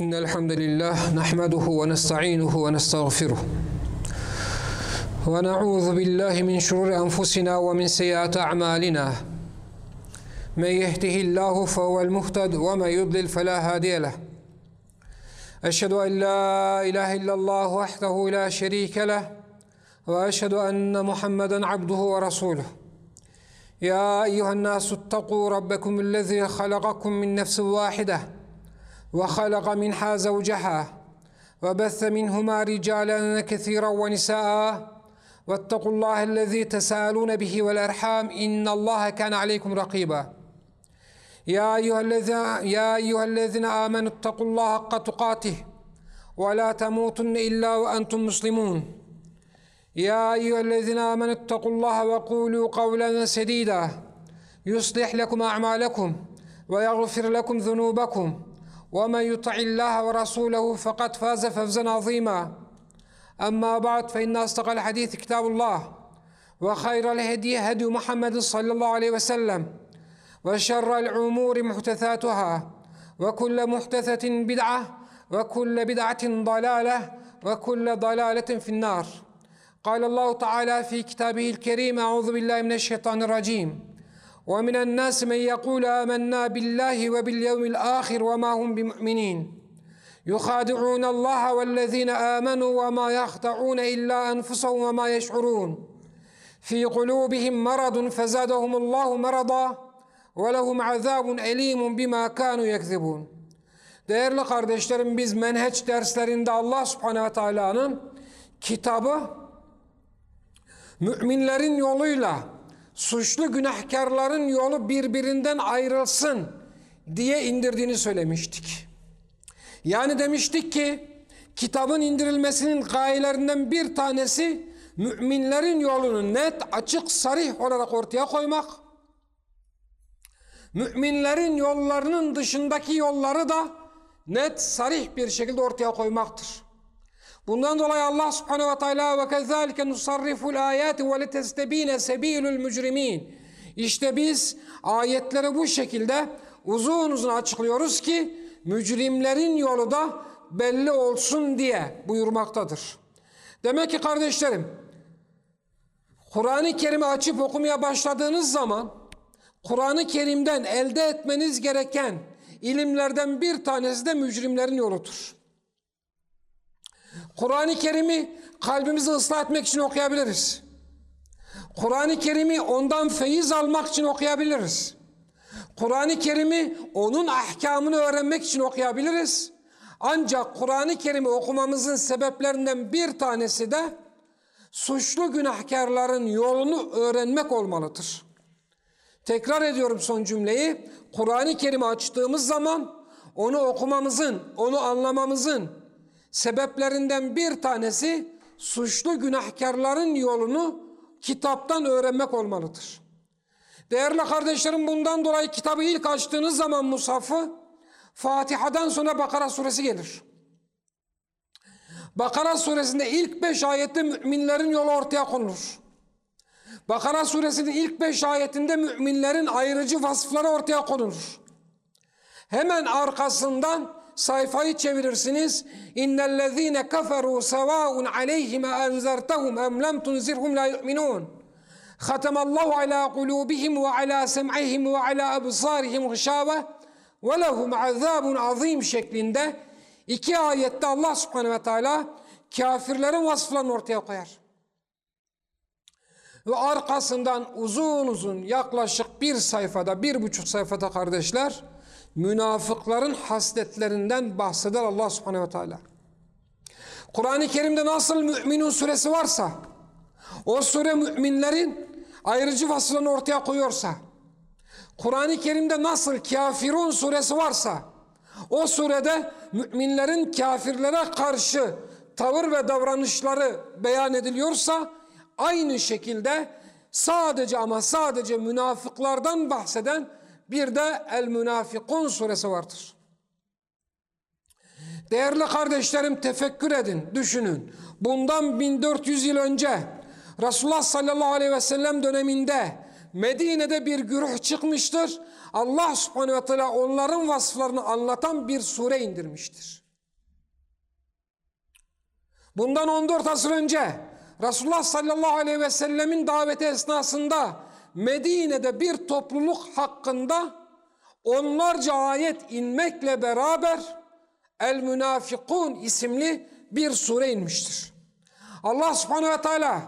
إن الحمد لله نحمده ونستعينه ونستغفره. ونعوذ بالله من شرور أنفسنا ومن سيئات أعمالنا. من يهده الله فهو المهتد ومن يضلل فلا هادي له. أشهد أن لا إله إلا الله وحده لا شريك له وأشهد أن محمدا عبده ورسوله. يا أيها الناس اتقوا ربكم الذي خلقكم من نفس واحدة. وخلق منها زوجها وبث منهما رجالا كثيرا ونساء. واتقوا الله الذي تساءلون به والأرحام إن الله كان عليكم رقيبا. يا أيها الذين يا أيها الذين آمنوا اتقوا الله حق تقاته ولا تموتن إلا وأنتم مسلمون. يا أيها الذين آمنوا اتقوا الله وقولوا قولا سديدا. يصلح لكم أعمالكم ويغفر لكم ذنوبكم. ومن يطع الله ورسوله فقد فاز فوزا عظيما. أما بعد فإن أصدق الحديث كتاب الله وخير الهدي هدي محمد صلى الله عليه وسلم وشر الأمور محدثاتها وكل محدثة بدعة وكل بدعة ضلالة وكل ضلالة في النار. قال الله تعالى في كتابه الكريم أعوذ بالله من الشيطان الرجيم. ومن الناس من يقول آمنا بالله وباليوم الآخر وما هم بمؤمنين يخادعون الله والذين آمنوا وما يخدعون إلا أنفسهم وما يشعرون في قلوبهم مرض فزادهم الله مرضا ولهم عذاب أليم بما كانوا يكذبون Değerli kardeşlerim biz menheç derslerinde Allah subhanehu ve teala'nın kitabı müminlerin yoluyla suçlu günahkarların yolu birbirinden ayrılsın diye indirdiğini söylemiştik. Yani demiştik ki kitabın indirilmesinin gayelerinden bir tanesi müminlerin yolunu net, açık, sarih olarak ortaya koymak. Müminlerin yollarının dışındaki yolları da net, sarih bir şekilde ortaya koymaktır. Bundan dolayı Allah subhanehu ve teala ve kezalike nusarriful ayati ve letestebine sebilul mücrimin. İşte biz ayetleri bu şekilde uzun uzun açıklıyoruz ki mücrimlerin yolu da belli olsun diye buyurmaktadır. Demek ki kardeşlerim Kur'an-ı Kerim'i açıp okumaya başladığınız zaman Kur'an-ı Kerim'den elde etmeniz gereken ilimlerden bir tanesi de mücrimlerin yoludur. Kur'an-ı Kerim'i kalbimizi ıslah etmek için okuyabiliriz. Kur'an-ı Kerim'i ondan feyiz almak için okuyabiliriz. Kur'an-ı Kerim'i onun ahkamını öğrenmek için okuyabiliriz. Ancak Kur'an-ı Kerim'i okumamızın sebeplerinden bir tanesi de suçlu günahkarların yolunu öğrenmek olmalıdır. Tekrar ediyorum son cümleyi. Kur'an-ı Kerim'i açtığımız zaman onu okumamızın, onu anlamamızın sebeplerinden bir tanesi suçlu günahkarların yolunu kitaptan öğrenmek olmalıdır. Değerli kardeşlerim bundan dolayı kitabı ilk açtığınız zaman Musaf'ı Fatiha'dan sonra Bakara suresi gelir. Bakara suresinde ilk beş ayette müminlerin yolu ortaya konulur. Bakara suresinin ilk beş ayetinde müminlerin ayrıcı vasıfları ortaya konulur. Hemen arkasından sayfayı çevirirsiniz. İnnellezîne keferû sevâun aleyhime enzertehum em lem tunzirhum la yu'minûn. Khatamallahu ala kulubihim ve ala sem'ihim ve ala absarihim gışâve ve lehum azâbun azîm şeklinde iki ayette Allah subhanehu ve teala kafirlerin vasıflarını ortaya koyar. Ve arkasından uzun uzun yaklaşık bir sayfada, bir buçuk sayfada kardeşler münafıkların hasletlerinden bahseder Allah subhanehu ve teala. Kur'an-ı Kerim'de nasıl Mü'minun suresi varsa o sure müminlerin ayrıcı vasıflarını ortaya koyuyorsa Kur'an-ı Kerim'de nasıl Kafirun suresi varsa o surede müminlerin kafirlere karşı tavır ve davranışları beyan ediliyorsa aynı şekilde sadece ama sadece münafıklardan bahseden bir de El Münafikun suresi vardır. Değerli kardeşlerim tefekkür edin, düşünün. Bundan 1400 yıl önce Resulullah sallallahu aleyhi ve sellem döneminde Medine'de bir güruh çıkmıştır. Allah subhanehu ve teala onların vasıflarını anlatan bir sure indirmiştir. Bundan 14 asır önce Resulullah sallallahu aleyhi ve sellemin daveti esnasında Medine'de bir topluluk hakkında onlarca ayet inmekle beraber El Münafikun isimli bir sure inmiştir. Allah subhanehu ve teala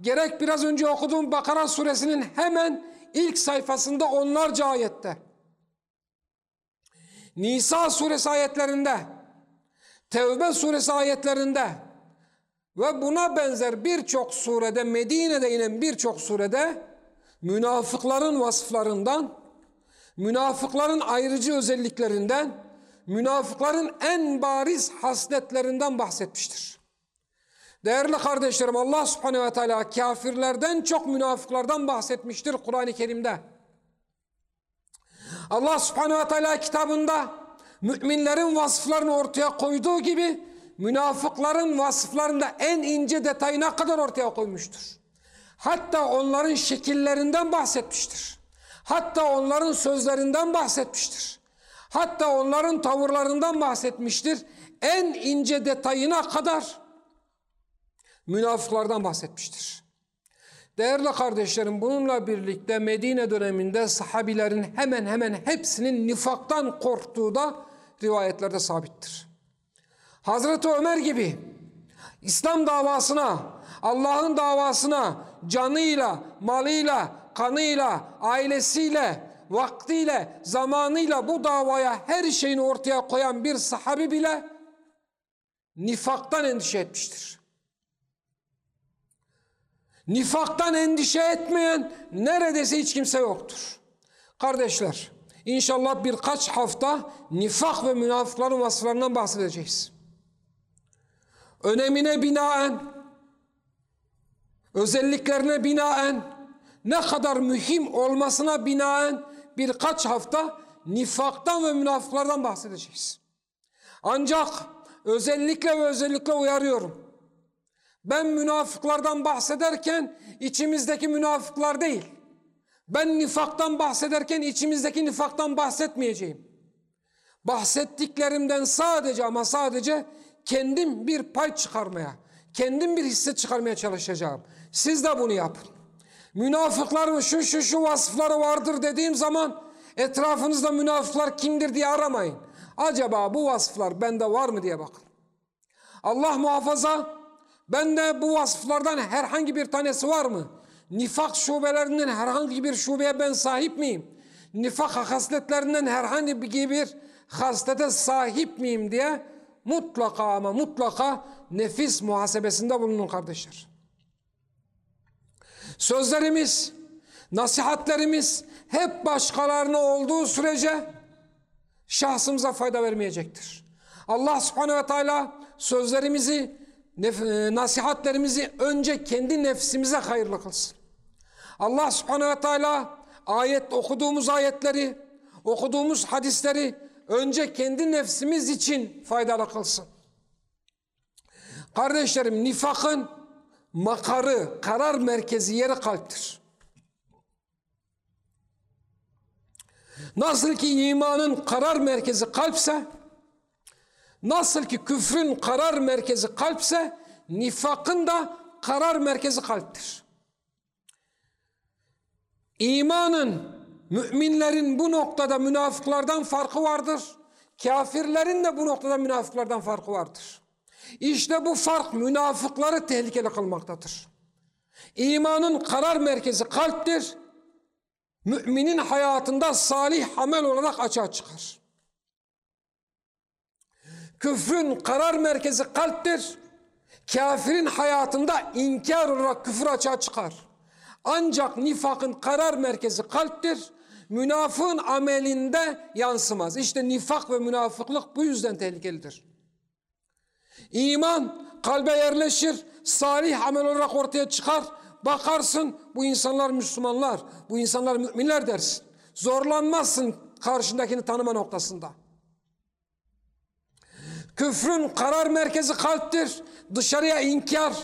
gerek biraz önce okuduğum Bakara suresinin hemen ilk sayfasında onlarca ayette Nisa suresi ayetlerinde Tevbe suresi ayetlerinde ve buna benzer birçok surede Medine'de inen birçok surede münafıkların vasıflarından münafıkların ayrıcı özelliklerinden münafıkların en bariz hasletlerinden bahsetmiştir. Değerli kardeşlerim Allah subhanehu ve teala kafirlerden çok münafıklardan bahsetmiştir Kur'an-ı Kerim'de. Allah subhanehu ve teala kitabında müminlerin vasıflarını ortaya koyduğu gibi münafıkların vasıflarında en ince detayına kadar ortaya koymuştur. Hatta onların şekillerinden bahsetmiştir. Hatta onların sözlerinden bahsetmiştir. Hatta onların tavırlarından bahsetmiştir. En ince detayına kadar münafıklardan bahsetmiştir. Değerli kardeşlerim bununla birlikte Medine döneminde sahabilerin hemen hemen hepsinin nifaktan korktuğu da rivayetlerde sabittir. Hazreti Ömer gibi İslam davasına, Allah'ın davasına canıyla, malıyla, kanıyla, ailesiyle, vaktiyle, zamanıyla bu davaya her şeyini ortaya koyan bir sahabi bile nifaktan endişe etmiştir. Nifaktan endişe etmeyen neredeyse hiç kimse yoktur. Kardeşler, inşallah birkaç hafta nifak ve münafıkların vasıflarından bahsedeceğiz. Önemine binaen, özelliklerine binaen, ne kadar mühim olmasına binaen birkaç hafta nifaktan ve münafıklardan bahsedeceğiz. Ancak özellikle ve özellikle uyarıyorum. Ben münafıklardan bahsederken içimizdeki münafıklar değil. Ben nifaktan bahsederken içimizdeki nifaktan bahsetmeyeceğim. Bahsettiklerimden sadece ama sadece kendim bir pay çıkarmaya, kendim bir hisse çıkarmaya çalışacağım. Siz de bunu yapın. Münafıkların şu şu şu vasıfları vardır dediğim zaman etrafınızda münafıklar kimdir diye aramayın. Acaba bu vasıflar bende var mı diye bakın. Allah muhafaza bende bu vasıflardan herhangi bir tanesi var mı? Nifak şubelerinden herhangi bir şubeye ben sahip miyim? Nifak hasletlerinden herhangi bir haslete sahip miyim diye mutlaka ama mutlaka nefis muhasebesinde bulunun kardeşler. Sözlerimiz, nasihatlerimiz hep başkalarına olduğu sürece şahsımıza fayda vermeyecektir. Allah subhanehu ve teala sözlerimizi, e, nasihatlerimizi önce kendi nefsimize hayırlı kılsın. Allah subhanehu ve teala ayet okuduğumuz ayetleri, okuduğumuz hadisleri önce kendi nefsimiz için faydalı kılsın. Kardeşlerim nifakın makarı, karar merkezi yeri kalptir. Nasıl ki imanın karar merkezi kalpse, nasıl ki küfrün karar merkezi kalpse, nifakın da karar merkezi kalptir. İmanın, müminlerin bu noktada münafıklardan farkı vardır. Kafirlerin de bu noktada münafıklardan farkı vardır. İşte bu fark münafıkları tehlikeli kılmaktadır. İmanın karar merkezi kalptir. Müminin hayatında salih amel olarak açığa çıkar. Küfrün karar merkezi kalptir. Kafirin hayatında inkar olarak küfür açığa çıkar. Ancak nifakın karar merkezi kalptir. Münafığın amelinde yansımaz. İşte nifak ve münafıklık bu yüzden tehlikelidir. İman kalbe yerleşir, salih amel olarak ortaya çıkar. Bakarsın bu insanlar Müslümanlar, bu insanlar müminler dersin. Zorlanmazsın karşındakini tanıma noktasında. Küfrün karar merkezi kalptir. Dışarıya inkar,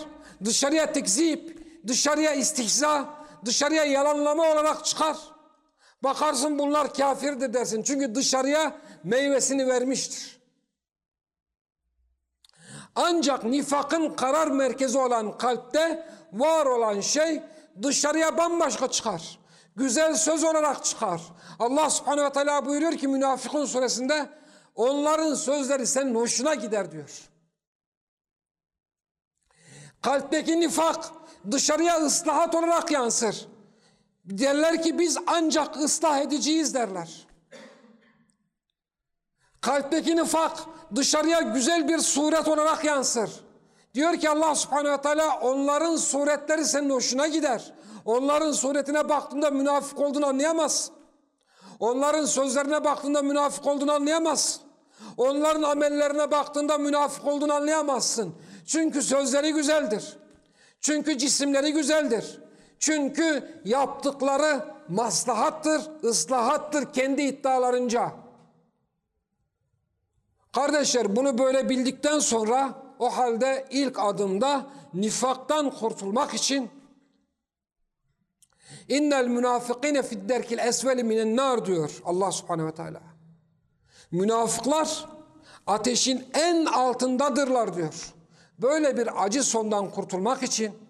dışarıya tekzip, dışarıya istihza, dışarıya yalanlama olarak çıkar. Bakarsın bunlar kafirdir dersin. Çünkü dışarıya meyvesini vermiştir. Ancak nifakın karar merkezi olan kalpte var olan şey dışarıya bambaşka çıkar. Güzel söz olarak çıkar. Allah subhanehu ve teala buyuruyor ki münafıkun suresinde onların sözleri senin hoşuna gider diyor. Kalpteki nifak dışarıya ıslahat olarak yansır. Derler ki biz ancak ıslah ediciyiz derler. Kalpteki nifak dışarıya güzel bir suret olarak yansır. Diyor ki Allah subhanehu teala onların suretleri senin hoşuna gider. Onların suretine baktığında münafık olduğunu anlayamaz. Onların sözlerine baktığında münafık olduğunu anlayamaz. Onların amellerine baktığında münafık olduğunu anlayamazsın. Çünkü sözleri güzeldir. Çünkü cisimleri güzeldir. Çünkü yaptıkları maslahattır, ıslahattır kendi iddialarınca. Kardeşler bunu böyle bildikten sonra o halde ilk adımda nifaktan kurtulmak için innel münafıkine fid derkil esveli minen nar diyor Allah subhanehu ve teala. Münafıklar ateşin en altındadırlar diyor. Böyle bir acı sondan kurtulmak için,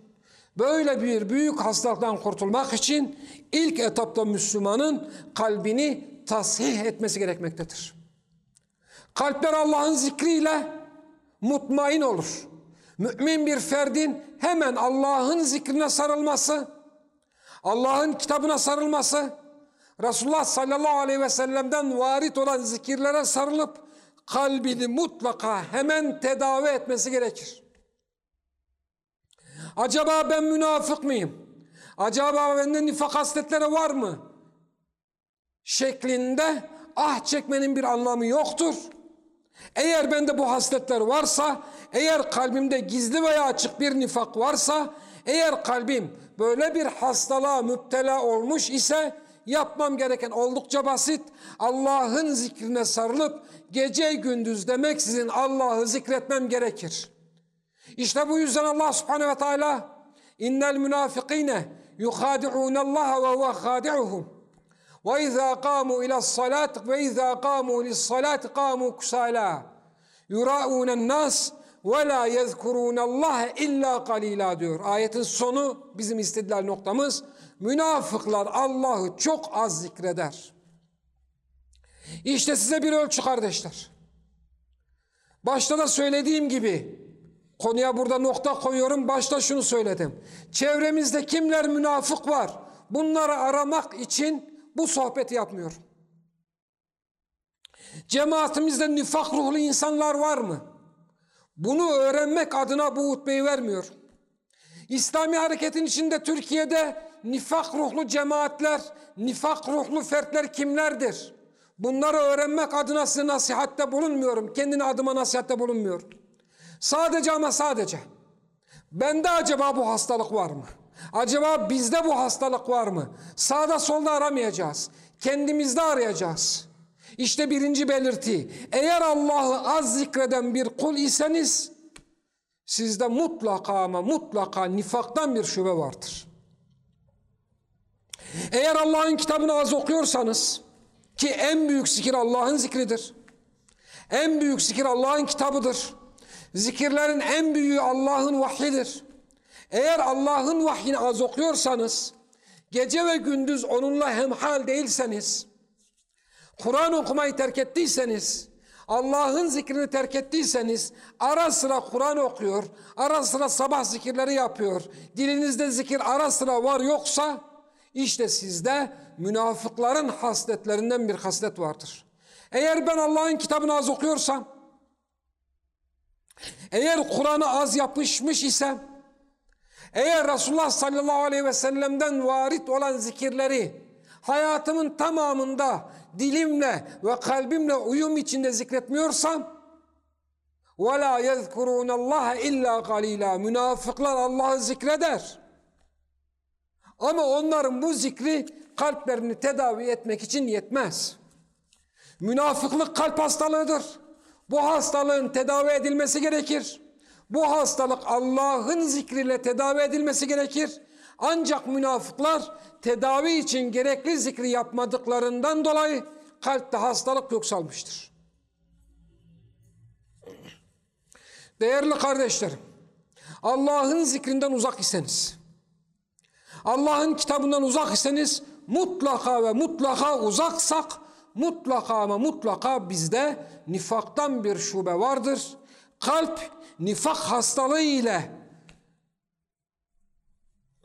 böyle bir büyük hastalıktan kurtulmak için ilk etapta Müslümanın kalbini tasih etmesi gerekmektedir. Kalpler Allah'ın zikriyle mutmain olur. Mümin bir ferdin hemen Allah'ın zikrine sarılması, Allah'ın kitabına sarılması, Resulullah sallallahu aleyhi ve sellem'den varit olan zikirlere sarılıp kalbini mutlaka hemen tedavi etmesi gerekir. Acaba ben münafık mıyım? Acaba bende nifak hasletleri var mı? Şeklinde ah çekmenin bir anlamı yoktur. Eğer bende bu hasletler varsa, eğer kalbimde gizli veya açık bir nifak varsa, eğer kalbim böyle bir hastalığa müptela olmuş ise yapmam gereken oldukça basit. Allah'ın zikrine sarılıp gece gündüz demek sizin Allah'ı zikretmem gerekir. İşte bu yüzden Allah subhanehu ve teala innel münafikine yuhadi'unallaha ve huve khadi'uhum ve izâ kâmu ilas salât ve izâ kâmu lis salât kâmu kusâlâ yurâûnen nâs ve lâ yezkurûnallâhe illâ kalîlâ diyor. Ayetin sonu bizim istediler noktamız. Münafıklar Allah'ı çok az zikreder. İşte size bir ölçü kardeşler. Başta da söylediğim gibi konuya burada nokta koyuyorum. Başta şunu söyledim. Çevremizde kimler münafık var? Bunları aramak için bu sohbeti yapmıyor. Cemaatimizde nifak ruhlu insanlar var mı? Bunu öğrenmek adına bu hutbeyi vermiyor. İslami hareketin içinde Türkiye'de nifak ruhlu cemaatler, nifak ruhlu fertler kimlerdir? Bunları öğrenmek adına size nasihatte bulunmuyorum. Kendine adıma nasihatte bulunmuyorum. Sadece ama sadece. Bende acaba bu hastalık var mı? Acaba bizde bu hastalık var mı? Sağda solda aramayacağız. Kendimizde arayacağız. İşte birinci belirti. Eğer Allah'ı az zikreden bir kul iseniz sizde mutlaka ama mutlaka nifaktan bir şube vardır. Eğer Allah'ın kitabını az okuyorsanız ki en büyük zikir Allah'ın zikridir. En büyük zikir Allah'ın kitabıdır. Zikirlerin en büyüğü Allah'ın vahyidir. Eğer Allah'ın vahyini az okuyorsanız, gece ve gündüz onunla hemhal değilseniz, Kur'an okumayı terk ettiyseniz, Allah'ın zikrini terk ettiyseniz, ara sıra Kur'an okuyor, ara sıra sabah zikirleri yapıyor, dilinizde zikir ara sıra var yoksa, işte sizde münafıkların hasletlerinden bir haslet vardır. Eğer ben Allah'ın kitabını az okuyorsam, eğer Kur'an'ı az yapışmış isem, eğer Resulullah sallallahu aleyhi ve sellem'den varit olan zikirleri hayatımın tamamında dilimle ve kalbimle uyum içinde zikretmiyorsam وَلَا يَذْكُرُونَ اللّٰهَ اِلَّا قَلِيلًا Münafıklar Allah'ı zikreder. Ama onların bu zikri kalplerini tedavi etmek için yetmez. Münafıklık kalp hastalığıdır. Bu hastalığın tedavi edilmesi gerekir. Bu hastalık Allah'ın zikriyle tedavi edilmesi gerekir. Ancak münafıklar tedavi için gerekli zikri yapmadıklarından dolayı kalpte hastalık yok. Değerli kardeşlerim, Allah'ın zikrinden uzak iseniz, Allah'ın kitabından uzak iseniz mutlaka ve mutlaka uzaksak mutlaka ama mutlaka bizde nifaktan bir şube vardır. Kalp nifak hastalığı ile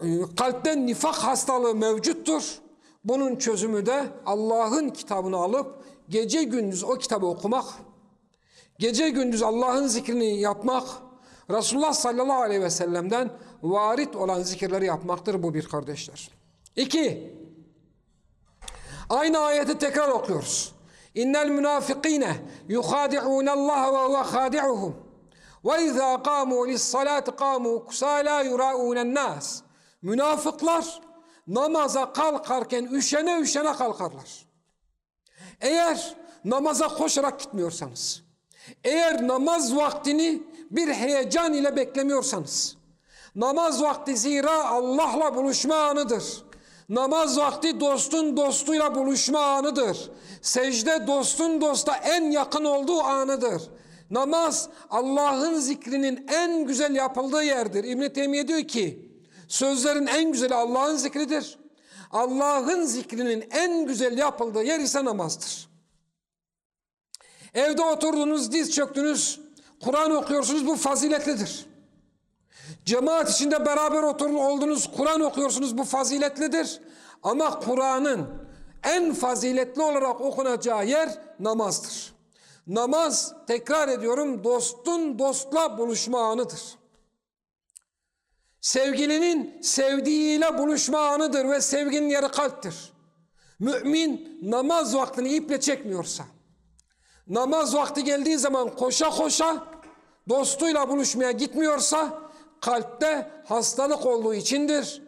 e, kalpten nifak hastalığı mevcuttur. Bunun çözümü de Allah'ın kitabını alıp gece gündüz o kitabı okumak, gece gündüz Allah'ın zikrini yapmak, Resulullah sallallahu aleyhi ve sellem'den varit olan zikirleri yapmaktır bu bir kardeşler. İki, aynı ayeti tekrar okuyoruz. İnnel münafikine yuhadi'un Allah ve huve khadi'uhum ve izâ kâmû lissalâti kâmû kusâlâ yurâûnen nâs. Münafıklar namaza kalkarken üşene üşene kalkarlar. Eğer namaza koşarak gitmiyorsanız, eğer namaz vaktini bir heyecan ile beklemiyorsanız, namaz vakti zira Allah'la buluşma anıdır. Namaz vakti dostun dostuyla buluşma anıdır. Secde dostun dosta en yakın olduğu anıdır. Namaz Allah'ın zikrinin en güzel yapıldığı yerdir. İbn-i Teymiye diyor ki, sözlerin en güzeli Allah'ın zikridir. Allah'ın zikrinin en güzel yapıldığı yer ise namazdır. Evde oturdunuz, diz çöktünüz, Kur'an okuyorsunuz bu faziletlidir. Cemaat içinde beraber oturun oldunuz, Kur'an okuyorsunuz bu faziletlidir. Ama Kur'an'ın en faziletli olarak okunacağı yer namazdır. Namaz, tekrar ediyorum, dostun dostla buluşma anıdır. Sevgilinin sevdiğiyle buluşma anıdır ve sevginin yeri kalptir. Mümin namaz vaktini iple çekmiyorsa, namaz vakti geldiği zaman koşa koşa dostuyla buluşmaya gitmiyorsa kalpte hastalık olduğu içindir.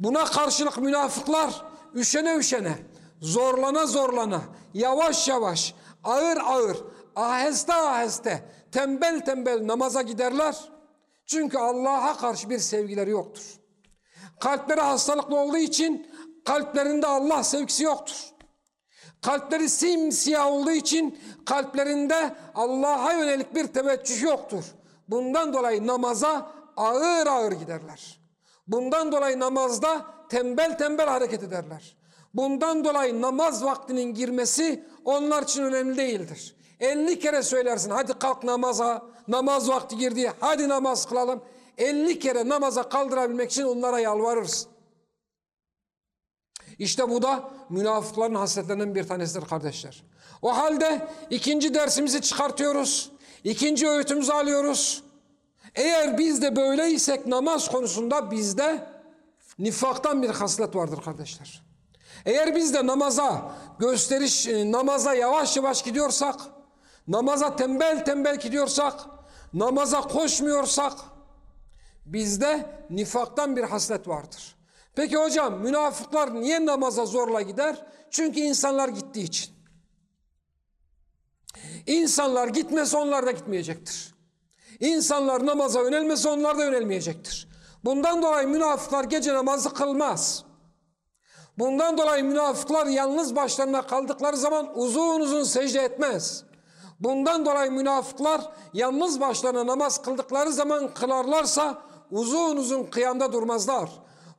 Buna karşılık münafıklar üşene üşene, zorlana zorlana, yavaş yavaş, ağır ağır, aheste aheste, tembel tembel namaza giderler. Çünkü Allah'a karşı bir sevgileri yoktur. Kalpleri hastalıklı olduğu için kalplerinde Allah sevgisi yoktur. Kalpleri simsiyah olduğu için kalplerinde Allah'a yönelik bir teveccüh yoktur. Bundan dolayı namaza ağır ağır giderler. Bundan dolayı namazda tembel tembel hareket ederler. Bundan dolayı namaz vaktinin girmesi onlar için önemli değildir. 50 kere söylersin hadi kalk namaza, namaz vakti girdi, hadi namaz kılalım. 50 kere namaza kaldırabilmek için onlara yalvarırsın. İşte bu da münafıkların hasletlerinden bir tanesidir kardeşler. O halde ikinci dersimizi çıkartıyoruz. İkinci öğütümüzü alıyoruz. Eğer biz de böyleysek namaz konusunda bizde nifaktan bir haslet vardır kardeşler. Eğer biz de namaza gösteriş, e, namaza yavaş yavaş gidiyorsak, namaza tembel tembel gidiyorsak, namaza koşmuyorsak, bizde nifaktan bir haslet vardır. Peki hocam münafıklar niye namaza zorla gider? Çünkü insanlar gittiği için. İnsanlar gitmese onlar da gitmeyecektir. İnsanlar namaza yönelmese onlar da yönelmeyecektir. Bundan dolayı münafıklar gece namazı kılmaz. Bundan dolayı münafıklar yalnız başlarına kaldıkları zaman uzun uzun secde etmez. Bundan dolayı münafıklar yalnız başlarına namaz kıldıkları zaman kılarlarsa uzun uzun kıyamda durmazlar.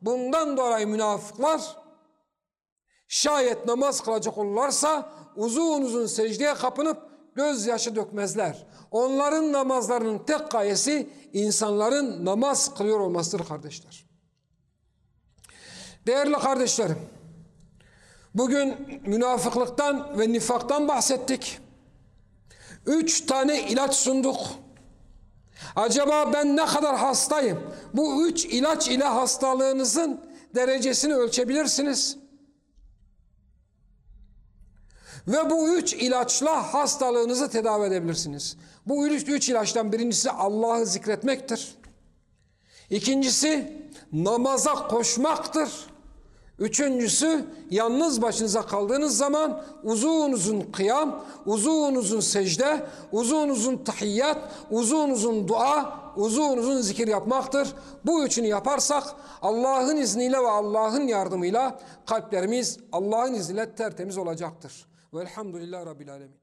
Bundan dolayı münafıklar şayet namaz kılacak olurlarsa uzun uzun secdeye kapınıp gözyaşı dökmezler. Onların namazlarının tek gayesi insanların namaz kılıyor olmasıdır kardeşler. Değerli kardeşlerim, bugün münafıklıktan ve nifaktan bahsettik. Üç tane ilaç sunduk. Acaba ben ne kadar hastayım? Bu üç ilaç ile hastalığınızın derecesini ölçebilirsiniz. Ve bu üç ilaçla hastalığınızı tedavi edebilirsiniz. Bu üç, üç ilaçtan birincisi Allah'ı zikretmektir. İkincisi namaza koşmaktır. Üçüncüsü yalnız başınıza kaldığınız zaman uzun uzun kıyam, uzun uzun secde, uzun uzun tahiyyat, uzun uzun dua, uzun uzun zikir yapmaktır. Bu üçünü yaparsak Allah'ın izniyle ve Allah'ın yardımıyla kalplerimiz Allah'ın izniyle tertemiz olacaktır. Velhamdülillah Rabbil Alemin.